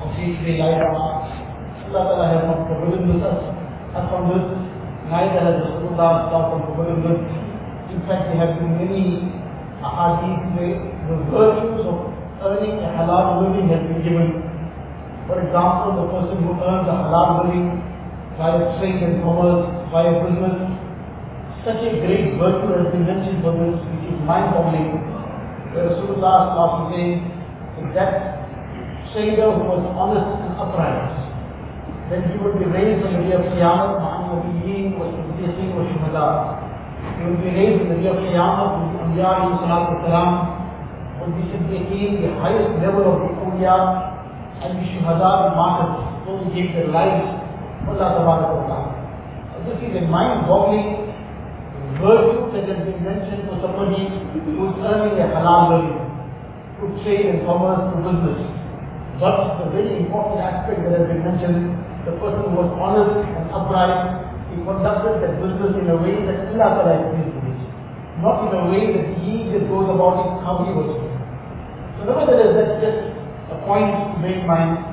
life of ours. Allah Ta'ala has not forbidden with us. And from this, neither has Rasulullah Sallallahu forbidden with. In fact, there have been many ahadith where the virtues of earning a halal living has been given. For example, the person who earns a halal living via trade and commerce, via business, such a great virtue has been mentioned for this, which is mind-boggling. Where Rasulullah Sallallahu saying that trader who was honest and upright, then he would be raised on the day of Qiyamah, ma'an nabiyyin wa siddiqeen wa shuhada. He will be raised on the day of Qiyamah with the Anbiya alayhi salatu wasalam, with the siddiqeen, the highest level of the awliya, and the shuhada, the martyrs, those who gave their lives for Allah Tabaraka wa ta'ala. This is a mind-boggling virtue that has been mentioned for somebody who is earning a halal living, through trade and commerce, through business. But the very important aspect that has been mentioned, the person was honest and upright, he conducted that business in a way that Allah Ta'ala is pleased it. Not in a way that he just goes about it how he was doing. So nevertheless, that's just a point to in mind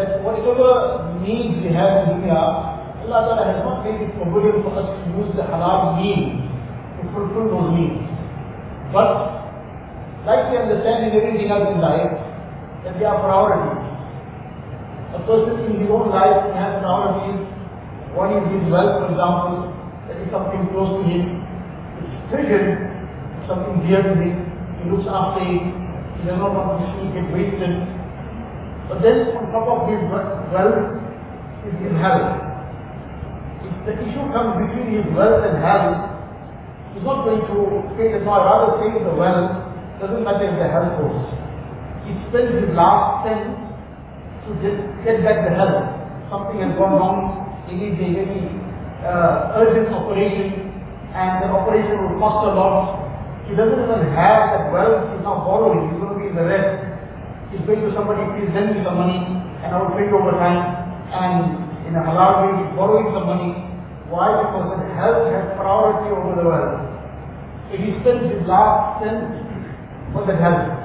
that whatever needs we have in dunya, Allah Ta'ala has not made it forbidden for us to use the halal means to fulfill those needs. But, like we understand in everything else in life, that there are priorities. A person in his own life has priorities. One is his wealth, for example, that is something close to him. His treasure, something dear to him. He looks after it. He does not want to see it get wasted. But then on top of his wealth is his health. If the issue comes between his wealth and health, he's not going to that no, I'd rather with the wealth, doesn't matter if the health goes. He spends his last cent to just get back the health. Something has gone wrong, he needs a very uh, urgent operation, and the operation will cost a lot. He doesn't even have that wealth, he's now borrowing, he's going to be in the rest. He's going to somebody, please lend me some money, and I will pay you over time. And in a halal way, he's borrowing some money. Why? Because the health has priority over the wealth. So he spends his last cent for the health.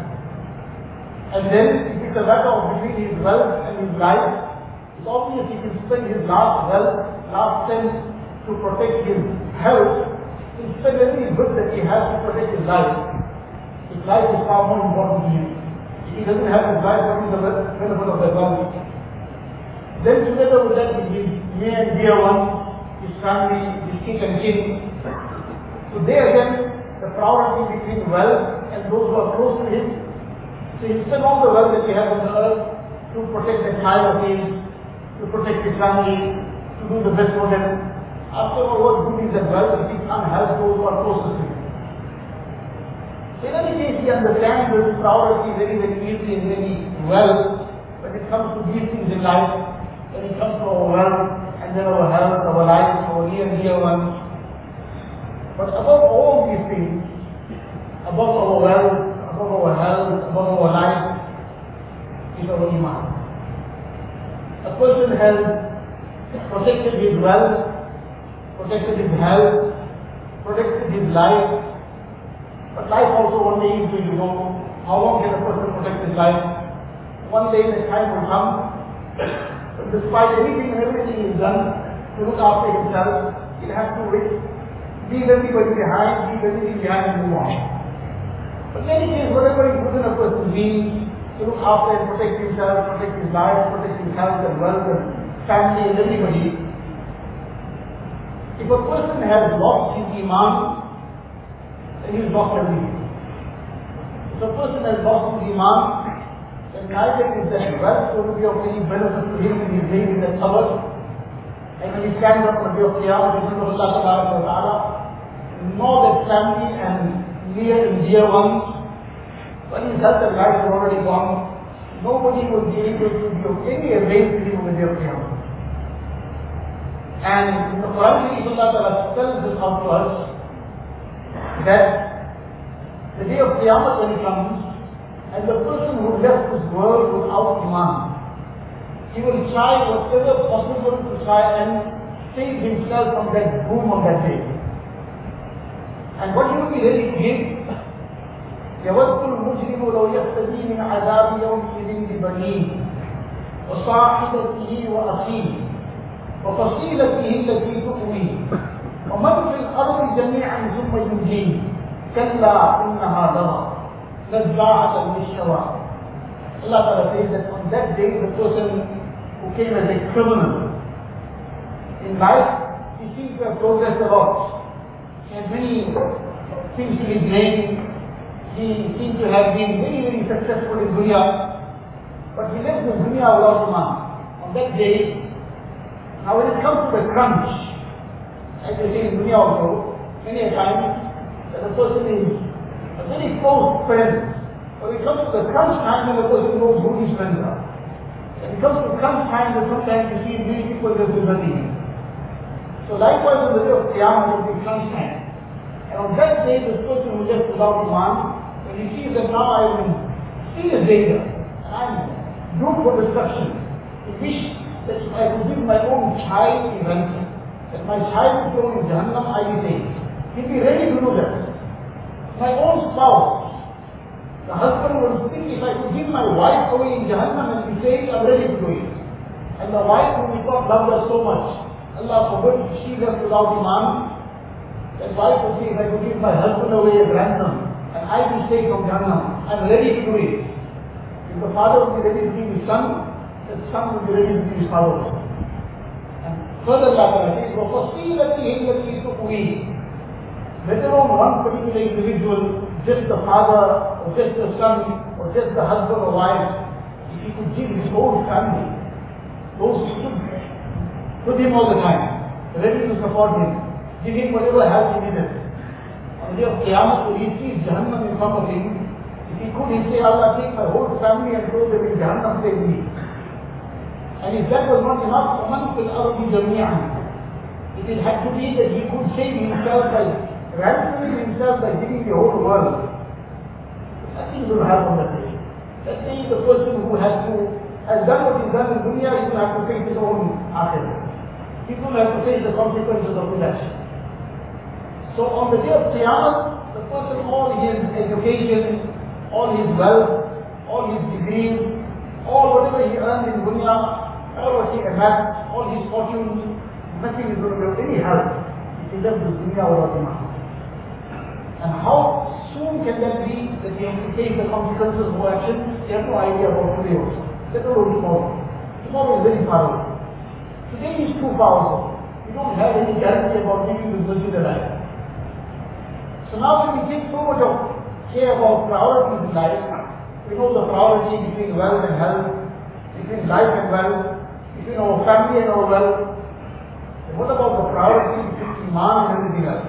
And then, if it's a matter between his wealth and his life, it's obvious he can spend his last wealth, last cent to protect his health, he'll spend every bit that he has to protect his life. His life is far more important to him. If he doesn't have his life, what is the benefit of that wealth? Then together with that, his near and dear ones, his family, his king and kin. So there again, the priority between wealth and those who are close to him. So all the wealth that he has on the earth to protect the child of his, to protect his family, to do the best for them. After all, what good is that wealth if those who are closest to him? So in any case, he understands this priority very, very easily and very well when it comes to these things in life, when it comes to our wealth, and then our health, our life, our near and dear ones. But above all these things, above our wealth, above our health, above our life, is our iman. A person has protected his wealth, protected his health, protected his life, but life also only is to go. How long can a person protect his life? One day the time will come, but despite anything everything he's done to look after himself, he'll have to wait, leave everybody behind, leave everything behind and move on. But in any case, whatever is within a person's means to look after and protect himself, protect his life, protect his health and wealth and family and everybody, if a person has lost his iman, then he's lost everything. If a person has lost his iman, then neither is that wealth going to be of any benefit to him when he's laid in that qabr. And when he stands up on the day of Qiyamah in front of Allah Ta'ala, nor that family and near and dear ones, when his health and life are already gone, nobody will be able to be of any avail to him on the day of. And in the Quran, Allah Ta'ala tells this out to us that the day of Qiyamah when it comes, and the person who left this world without Iman, he will try whatever possible to try and save himself from that doom on that day. And what he will be ready to give, يود المجرم لو يفتدي من عذاب يومئذ ببنيه وصاحبته وأخيه وفصيلته التي تؤويه ومن في الأرض جميعا ثم ينجيه كلا إنها لظى نزاعة للشوى Allah Ta'ala says that on that day the person who came as a criminal in life, he seems to have progressed a lot. He had many things to his name. He seemed to have been very, very successful in dunya. But he left the dunya iman. On that day, now when it comes to the crunch, as you say in dunya also, many a time, that the person is a very close friend. When it comes to the crunch time, then the person knows who his friends are. Uh, when it comes to crunch time, then sometimes you see many people just deserting him. So likewise on the day of Qiyamah, will be crunch time. And on that day, this person who left without iman, when he sees that now I am in serious danger, and I am doomed for destruction, he wish that if I could give my own child ransom, that my child is thrown in Jahannam, I will say, he'll be ready to do that. My own spouse, the husband will think if I could give my wife away in Jahannam and be saved, I'm ready to do it. And the wife whom we thought loved us so much, Allah forbid she left without Iman, that wife would say if I could give my husband away as ransom and I be saved from Jahannam, I'm ready to do it. If the father would be ready to give his son, the son would be ready to give his father. And further Allah says, وَفَصِيلَتِهِ الَّتِي تُقْوِيهِ let alone one particular individual, just the father, or just the son, or just the husband or wife, if he could give his whole family, those who stood with him all the time, ready to support him, give him whatever help he needed. On the day of Qiyamah, when he sees Jahannam in front of him, if he could, he'd say, Allah, take my whole family and throw them in Jahannam, save me. And if that was not enough, وَمَنْ فِي الْأَرْضِ جَمِيعًا If it had to be that he could save himself by ransoming himself by giving the whole world. Nothing will happen that day. That day the person who has to has done what he's done in dunya, he will have to face his own akhirah. He will have to face the consequences of his action. So on the day of Qiyamah, the person, all his education, all his wealth, all his degrees, all whatever he earned in dunya, what amassed, all his fortunes, nothing is going to be any help he left this dunya iman. And how soon can that be that have to face the consequences of action? You have no idea about today also. Alone tomorrow. Tomorrow is very far away. Today is too far also. We don't have any guarantee about keeping this masjid alive. So now when we take so much of care about priorities in life, we know the priority between wealth and health, between life and wealth, between our family and wealth. And what about the priority between Iman and everything else?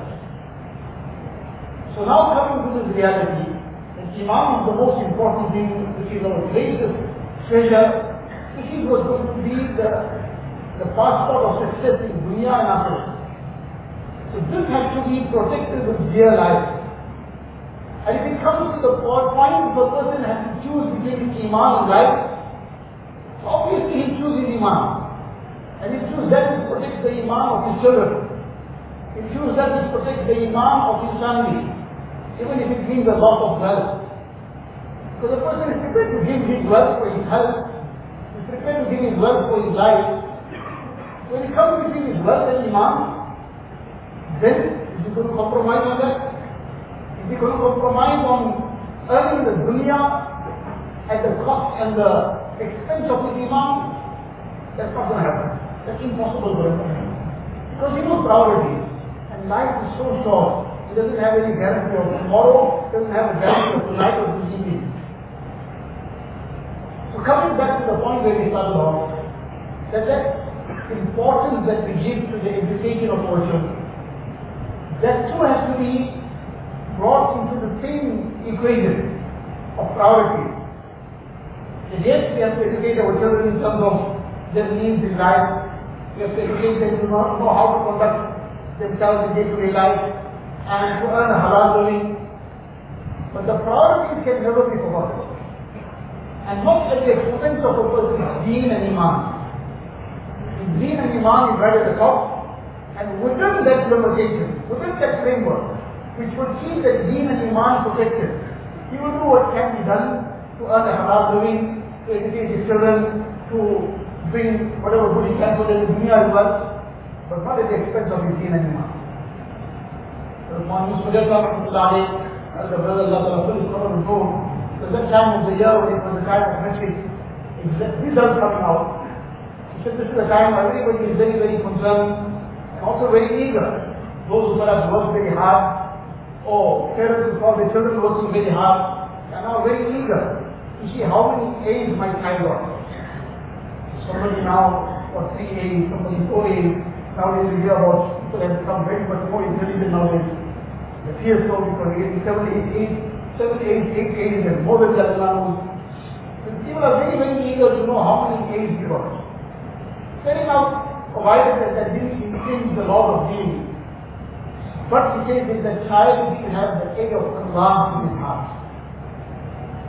So now coming to this reality, that Iman is the most important thing, which is our greatest treasure, this is what's going to be the, the passport of success in dunya and akhirah. So this has to be protected with dear life. And if it comes to the point the person has to choose between Iman and life, obviously he chooses Iman. And he chooses that to protect the Iman of his children. He chooses that to protect the Iman of his family, even if it means a loss of wealth. Because the person is prepared to give his wealth for his health, he's prepared to give his wealth for his life. When it comes between his wealth and Iman, then is he going to compromise on that? Is he going to compromise on earning the dunya at the cost and the expense of Iman? That's not going to happen. That's impossible for him. Because he knows priorities. And life is so short. He doesn't have any guarantee of tomorrow, doesn't have a guarantee of tonight or this evening. So coming back to the point where we started off, that that importance that we give to the education of children, that too has to be brought into the same equation of priority. And yes, we have to educate our children in terms of their needs in life. We have to educate them to know, know how to conduct themselves in day-to-day life and to earn a halal living. But the priorities can never be forgotten. And not at the expense of a person's deen and iman. His deen and iman is right at the top, and within that limitation, within that framework, which would keep that deen and iman protected, he will do what can be done to earn a halal living, to educate his children, to bring whatever good he can so that the dunya is well, but not at the expense of his deen and iman. One Yusuf as the brother Allah put his cover of gold, that time of the year when it was the time of matric, results coming out. He said this is the time where everybody is very, very concerned and also very eager. Those who perhaps work very hard, or parents who saw their children working very hard, are now very eager to see how many A's my child got. Somebody now got three A's, somebody four A's. Nowadays we hear about people have become very much more intelligent nowadays. The fear so because we get seven, eight, eight, seven, eight, eight A's and more than that now. People are very, very eager to know how many A's he got. Fair enough, provided that that didn't infringe the law of deen. But he says that the child didn't have the egg of Allah in his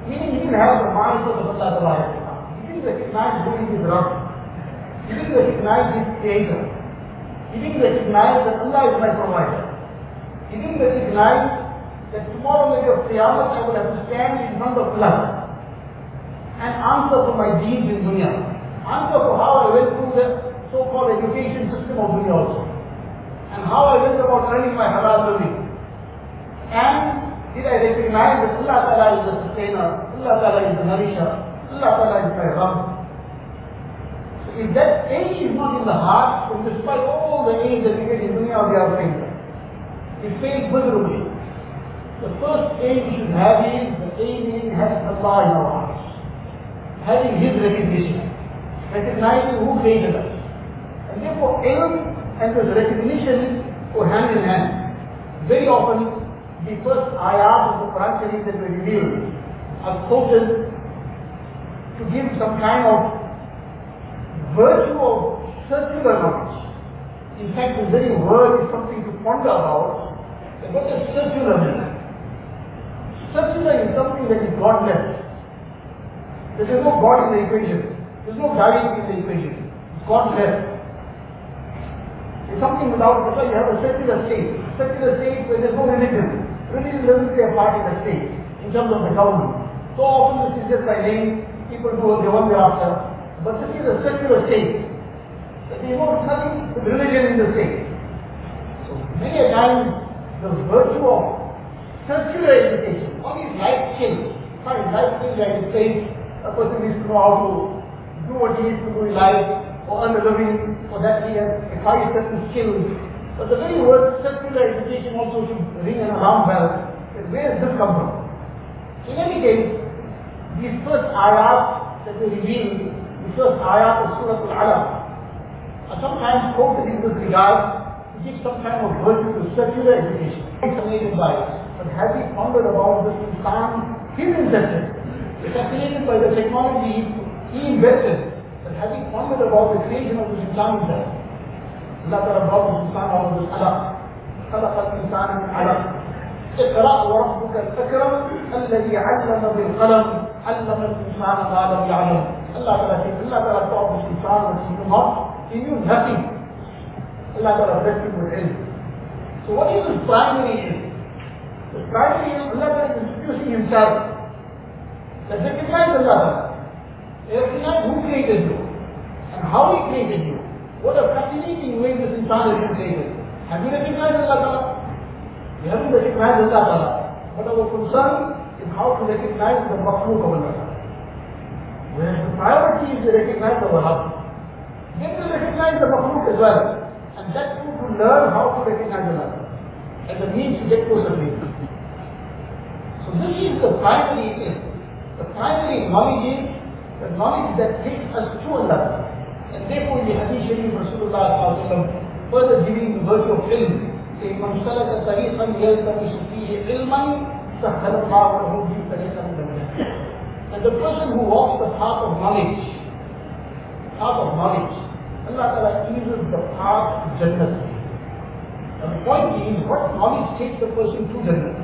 he didn't have the mind of Allah Ta'ala. He didn't recognize who he is Rabb. He didn't recognize his creator. He didn't recognize that Allah is my provider. He didn't recognize that tomorrow day of Qiyamah I will have to stand in front of Allah and answer for my deeds in dunya. Answer for how I went through the so-called education system of dunya also. And how I went about earning my halal living. And did I recognize that Allah Ta'ala is the sustainer, Allah Ta'ala is the nourisher, Allah Ta'ala is my Rabb. So if that A is not in the heart, then despite all the oh, A's that we get in dunya, we are failed. It fails miserably. The first aim we should have is the aim in having Allah in our hearts. Having His recognition. Recognizing who created us. And therefore ilm and this recognition go hand in hand. Very often the first ayat of the Quran Sharif that were revealed are quoted to give some kind of virtue of secular knowledge. In fact, the very word is something to ponder about. What does secular mean? Secular is something that is godless. There is no God in the equation. There is no dying in the equation. It's godless. It's something without, that's why you have a secular state. Secular state where there is no religion. Religion doesn't play a part in the state in terms of the government. So often this is just by name, people do what they want thereafter. But this is a secular state. Is no nothing with religion in the state. So many a times the virtue of secular education, all these life skills, not life skills like it says, a person needs to know how to do what he needs to do in life, or earn a living, or that he has acquired certain skills. But the very word secular education also should ring an alarm bell. Where does this come from? In any case, these first ayat that we reveal, the first ayat of Surah Al-Alaq, are sometimes quoted in this regard to give some kind of virtue to secular education. Fascinated by it. But have we pondered about this insan, his invention? Fascinated by the technology he invented. But have we pondered about the creation of this insan himself? Of this alaq. خلق الإنسان من علق اقرأ وربك الأكرم الذي علم بالقلم علم الإنسان ما لم يعلم this insan what he knew not. He knew nothing. Allah Ta'ala blessed. So what is his primary primary Allah is introducing himself. That recognize Allah Ta'ala. Recognize who created you and how he created you. What a fascinating way this insan been created. Have you recognized Allah Ta'ala? We haven't recognized Allah Ta'ala. But our concern is how to recognize the makhluk of Allah Ta'ala. The priority is to recognize our Rabb. Then to recognize the makhluk as well. And that too to learn how to recognize Allah as a means to get closer to Him. So this is the primary thing. The primary knowledge is the knowledge that takes us to Allah. And therefore in the Hadith Sharif Rasulullah further giving the virtue of ilm, saying, من سلك طريقا يلتمس فيه علما سهل الله له به طريقا إلى الجنة. And the person who walks the path of knowledge, path of knowledge, Allah Ta'ala eases the path to Jannah. And the point is, what knowledge takes the person to Jannah?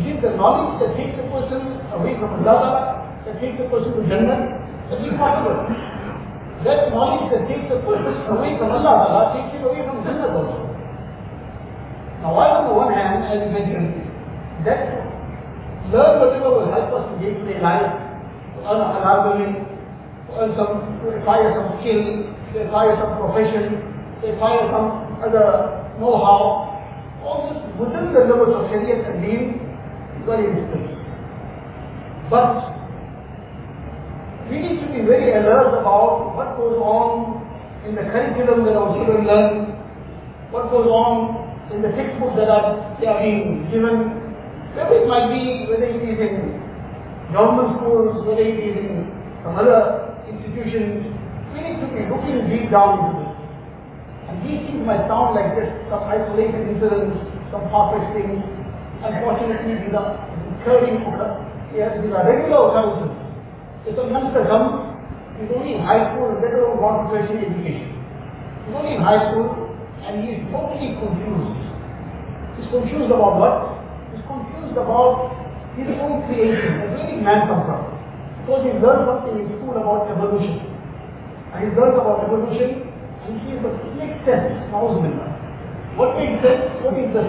Is it the knowledge that takes the person away from Allah Ta'ala, that takes the person to Jannah? That's impossible. That knowledge that takes the person away from Allah Ta'ala takes it away from Jannah also. Now while on the one hand, as you mentioned, that learn whatever will help us in day-to-day life, to earn a halal living, to earn some, to acquire some skill, to acquire some profession, to acquire some other know-how. All this within the limits of Shariah and Deen is very difficult. But we need to be very alert about what goes on in the curriculum that our children learn, what goes on in the textbooks that are, they are being given, whether it might be, whether it is in normal schools, whether it is in some other institutions, we need to be looking deep down into this. And these things might sound like just some isolated incidents, some far-fetched things. Unfortunately, these are recurring, yeah, these are regular occurrences. If a comes, he's only in high school and on want tertiary education. He's only in high school and he's totally confused. He's confused about what? He's confused about his own creation, where did man come from? Because he learned something in school about evolution. And he learned about evolution and he sees the makes sense, Nauzubillah. What makes sense? What is the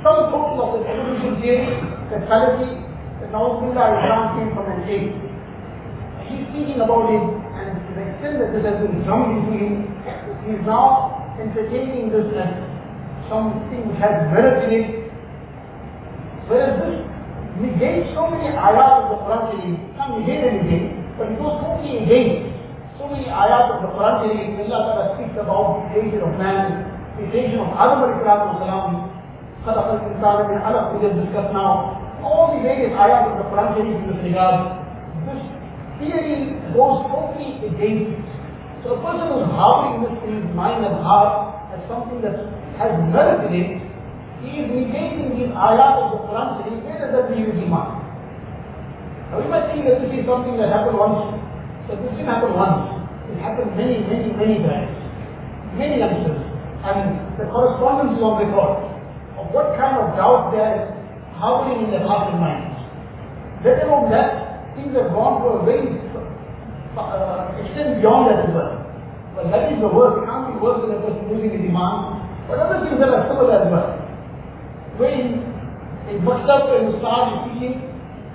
sum total of the evolution theory, the fallacy, that Nauzubillah Islam came from an ape He's thinking about it and to the extent that this has been drummed into him, he is now entertaining this as something which has merit in it. Whereas this negates so many ayat of the Quran Sharif, not negate anything, but it goes totally against so many ayat of the Quran Sharif, Allah Ta'ala speaks about the creation of man, the creation of Adam alayhi salam, خلق الإنسان من علق, we just discussed now, all the various ayat of the Quran Sharif in this regard, this theory goes totally against it. So a person who's harboring this in his mind and heart as something that has merit in it, he is negating these ayat of the Quran Sharif, where does that leave his iman? Now we might think that this is something that happened once, but this didn't happen once. It happened many, many, many times. Many youngsters. And the correspondence is on record of what kind of doubt there is harboring in their hearts and minds. Let alone that, things have gone to a very uh, extent beyond that as well. But that is the worst. It can't be worse than a person losing his iman. But other things that are similar as well. When a maktab and Ustad is teaching,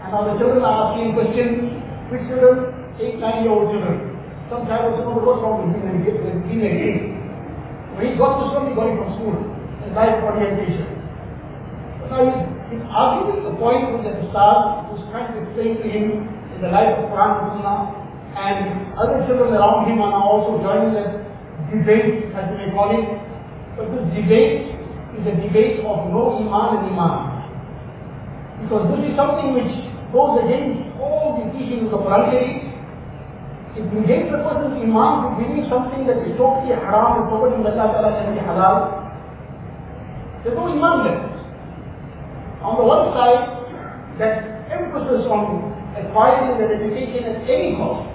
and now the children are asking questions, which children? Eight, nine year old children. Some child was saying, what's wrong with being a gay? When he got this one, he got it from school, in life orientation. But now he's, he's arguing the point with the Ustad, who's trying to explain to him in the life of Quran and and other children around him are now also joining the debate, as you may call it. But this debate is a debate of no iman and iman. Because this is something which goes against all the teachings of Quran. It negates the person's iman to believe something that is totally haram and by Allah Ta'ala can be halal. There's no iman. On the one side, that emphasis on acquiring the education at any cost,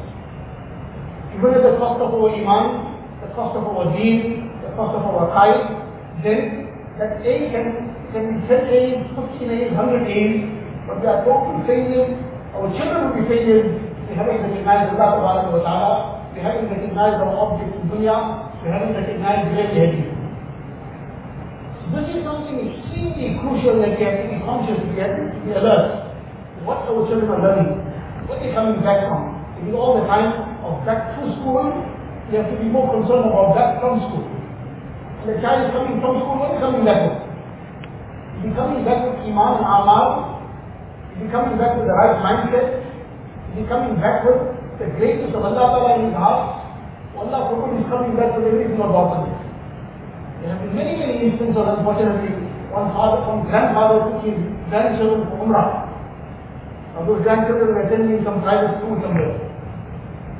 even at the cost of our iman, the cost of our deen, the cost of our time, then that A can, can be 10 A's, 15 A's, 100 A's, but we are total failures. Our children will be failures. We haven't recognized Allah ta'ala. We haven't recognized our objects in dunya. We haven't recognized heading. So this is something extremely crucial that we have to be conscious, we have to be alert. What our children are learning, what they're coming back from. It is all the time of back to school, we have to be more concerned about back from school. And the child is coming from school, what is coming back with? Is he coming back with Iman and Amal? Is he coming back with the right mindset? Is he coming back with the greatness of Allah in his heart? Allah forbid is coming back with everything of opposite. There have been many, many instances, unfortunately, one father, one grandfather took his grandchildren for Umrah. Now those grandchildren were attending some private school somewhere.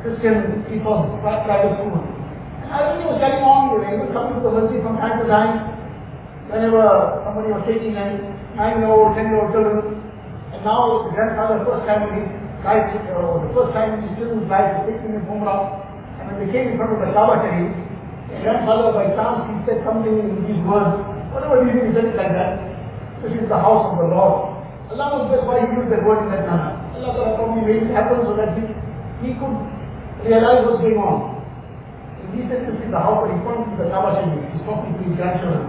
Christian people, private school. And everything was carrying on. They were coming to the masjid from time to time. Whenever somebody was taking them, nine-year-old, ten-year-old children. And now the grandfather, first time in his life, or the first time in his children's life, was taking from Umrah. And when they came in front of the Kaaba Sharif, the grandfather by chance he said something in these words. Whatever reason he said it like that. This is the house of the Lord. Allah knows best why he used that word in that manner. Allah Ta'ala probably made it happen so that he, he could realize what's going on. And he said this is the house, but he pointed to the Sharif. He's talking to his grandchildren.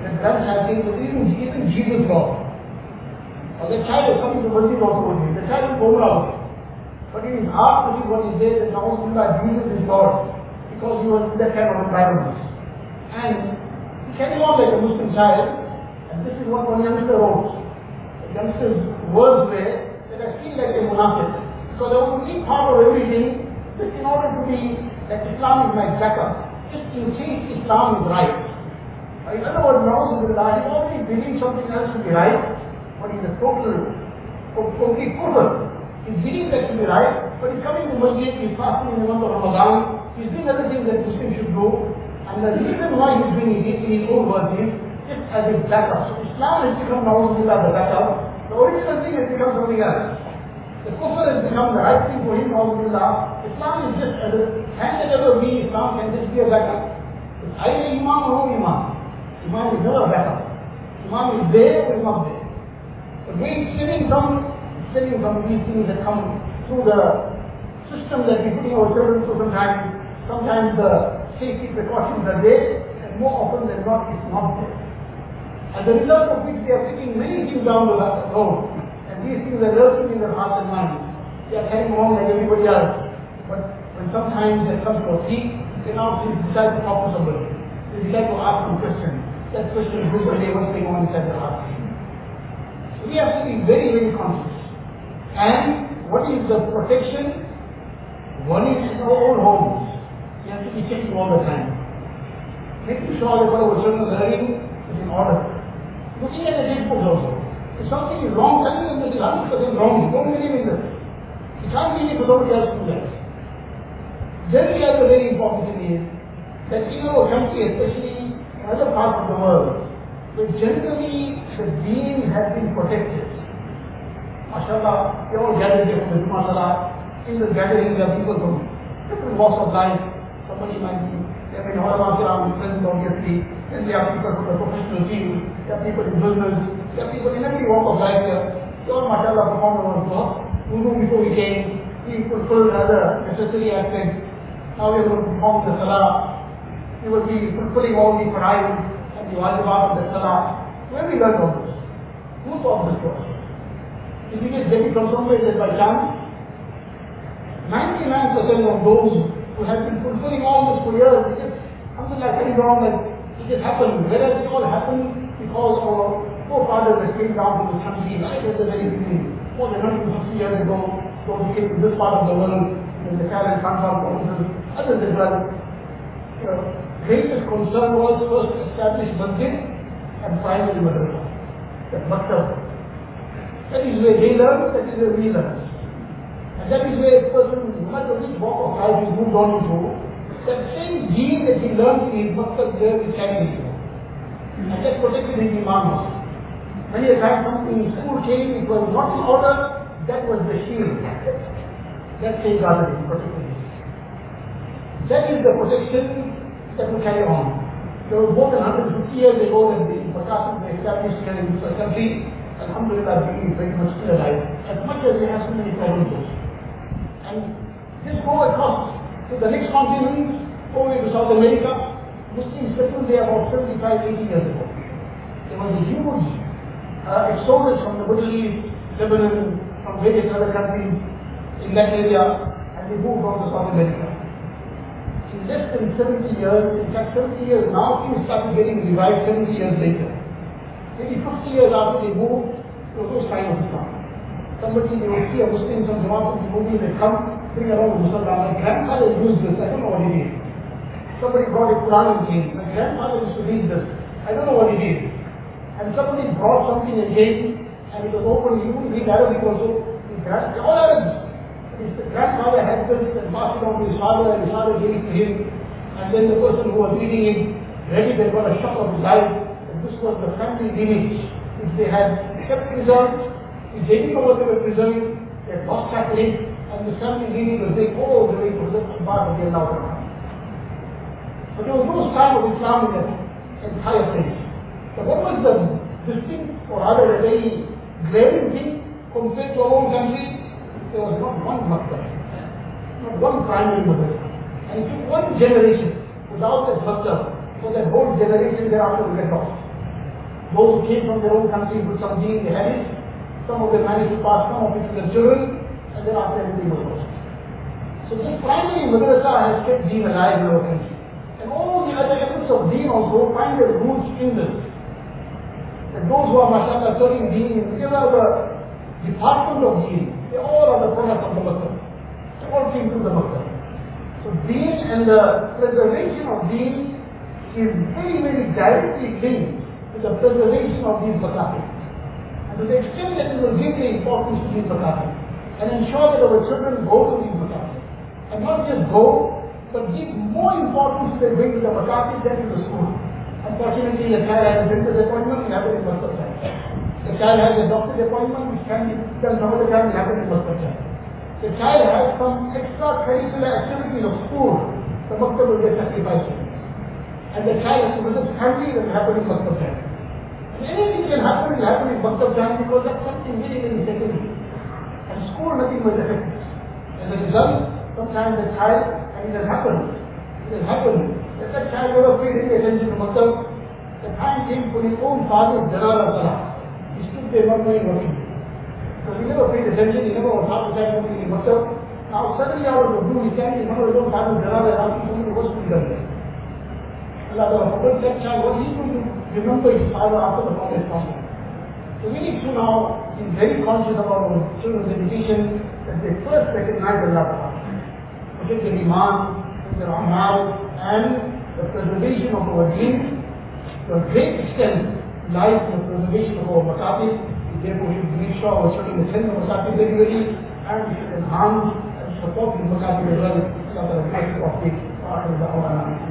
The grandchild saying even, even Jesus Lord. Or the child was coming to masjid also him. The child is Umrah out. But is hard to see what is there that Na'udullah Jesus is God because he was in that kind of environment. And he carried on like a Muslim child and this is what one youngster wrote. The youngster's words were that I feel like a munafiq because I want to be part of everything just in order to be that Islam is my backup. Just in case Islam is right. In other words, Na'udullah, he already believes something else to be right, but he's a total, complete kufr. He believes that to be right, but he's coming to masjid, he's fasting in the month of Ramadan, he's doing other things that Muslims should do, and the reason why he's doing it in his own words is just as a backup. So Islam has become Na'udullah the backup, the original thing has become something else. The kufr has become the right thing for him, Na'udullah. Islam is just as a, can it ever be, Islam can just be a backup. It's either Iman or no Iman. Iman is never backup. Iman is there or is not there. But when stemming from, stemming from these things that come through the system that we put our children through sometimes, sometimes the safety precautions are there, and more often than not, it's not there. As a result of which they are taking many things down the road, and these things are lurking in their hearts and minds. They are carrying on like everybody else. But when sometimes they come to a peak, they now decide to talk to somebody. They decide to ask some questions. That question is usually what's going on inside their heart. So we have to be very, very conscious. And what is the protection? One is in our own homes. We have to be checking all the time. Making sure that what children are learning is in order. Looking at the textbooks also. If something is wrong, telling them this is 100% wrong. Don't believe in this. You can't believe for somebody else to do that. Then the other very important thing is that in our country, especially in other parts of the world, where generally the deen has been protected. MashaAllah, they all gather here from the Jummah In the gathering, there are people from different walks of life. Somebody might be, there may be ulama kiram present obviously, and there are people from the professional field, there are people in business, there are people in every walk of life here. They all, mashallah, perform our work. Wudu before we came, we fulfilled other necessary aspects. Now we are going to perform the salah. We will be fulfilling all the fara'id and the wajibat of the salah. Where we learn all this? Who taught this to us? Did we just get it from somewhere just by chance? 99% of those who have been fulfilling all this for years, they just, alhamdulillah, very wrong that it just happened. Whereas it all happened because our forefathers that came down to this country right at the very beginning, more than 150 years ago, those who came to this part of the world, in the Karen Khansa provinces, others as well. The greatest concern was first to establish masjid and primary madrasa. That maktab. That is where they learn, that is where we learn. And that is where a person, no matter which walk of life he moved on into, that same gene that he learned in his maktab there is carrying him. And that protected his iman Many a time something in school came, it was not in order, that was the shield. That safeguarded him, protected him. That is the protection that will carry on. There was more than 150 years ago that the Prakasam was established here in this country. Alhamdulillah, being very much still alive, as much as we have so many problems. And this go across to the next continent, over to South America, Muslims settled there about 75, 80 years ago. There was a huge uh, exodus from the Middle East, Lebanon, from various other countries in that area, and they moved on to South America. In less than 70 years, in fact 70 years now, things started getting revived 70 years later. Maybe 50 years after they moved, there was no sign of Islam. Somebody, they would see a Muslim, some Jamaat of movie, they come, bring around a Muslim. My grandfather used this, I don't know what it is. Somebody brought a Quran and. My grandfather used to read this. I don't know what it is. And somebody brought something and came, and it was open. You would read Arabic also. They're all Arabs. His grandfather had this and passed it on to his father, and his father gave it to him. And then the person who was reading it read it and got a shock of his life. And this was the family lineage which they had kept preserved. If they didn't know what they were preserving, they had lost track it, and the family lineage was going all the way to the Umar the Allah. But there was no sign of Islam in that entire. So what was the distinct, or rather a very glaring thing compared to our own country? There was not one maktab, not one primary madrasa. And it took one generation without that maktab for that whole generation thereafter to get lost. Those who came from their own country with some deen, they had it. Some of them managed to pass some of it to their children, everything was lost. primary madrasa has kept deen alive in our country. And all the other efforts of deen also find their roots in this. And those who are, mashallah, serving deen in whatever the department of deen, they all are the product of the Maktab. They all came through the Maktab. So deen and the preservation of deen is very, very directly linked to the preservation of these makatib. And to the extent that will give the importance to these makatib and ensure that our children go to these makatib. And not just go, but give more importance to going to the makatib than to the school. Unfortunately, a child has a dentist appointment, it happens in Masjid time. The child has a doctor's appointment, which can be done some other time, it happens in Masjid time. The child has some extracurricular activities of school, the maktab will get sacrificed. And the child has to visit family, that will happen in maktab time. And anything can happen, will happen in maktab time because that's something very, very secondary. And school, nothing will affect it. As a result, sometimes the child, and it has happened, it has happened, that that child never paid any attention to maktab. The time came for his own father's Janazah Salah. He stood there not knowing what to do. So he never paid attention, he never was half the time moving in maktab. Now suddenly out of the blue, he can't remember his own father's Janazah asking somebody what's to be done there. Allah Ta'ala forbids that child, what he going to remember his father after the father is passed So we need to now be very conscious about our children's education that they first recognize Allah their iman, their amal, and the preservation of our deen to a great extent lies in the preservation of our makatib. Therefore, we should make sure our children attend the makatib regularly and we should enhance and support the makatib as well. Allah Ta'ala, of the